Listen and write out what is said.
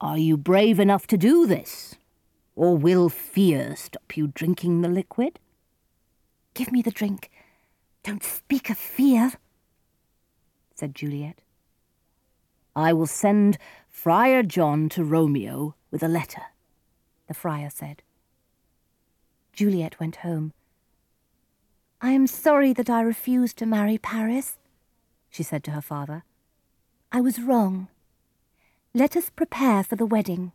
Are you brave enough to do this? Or will fear stop you drinking the liquid? Give me the drink. Don't speak of fear, said Juliet. I will send Friar John to Romeo with a letter, the friar said. Juliet went home. I am sorry that I refused to marry Paris, she said to her father. I was wrong. Let us prepare for the wedding.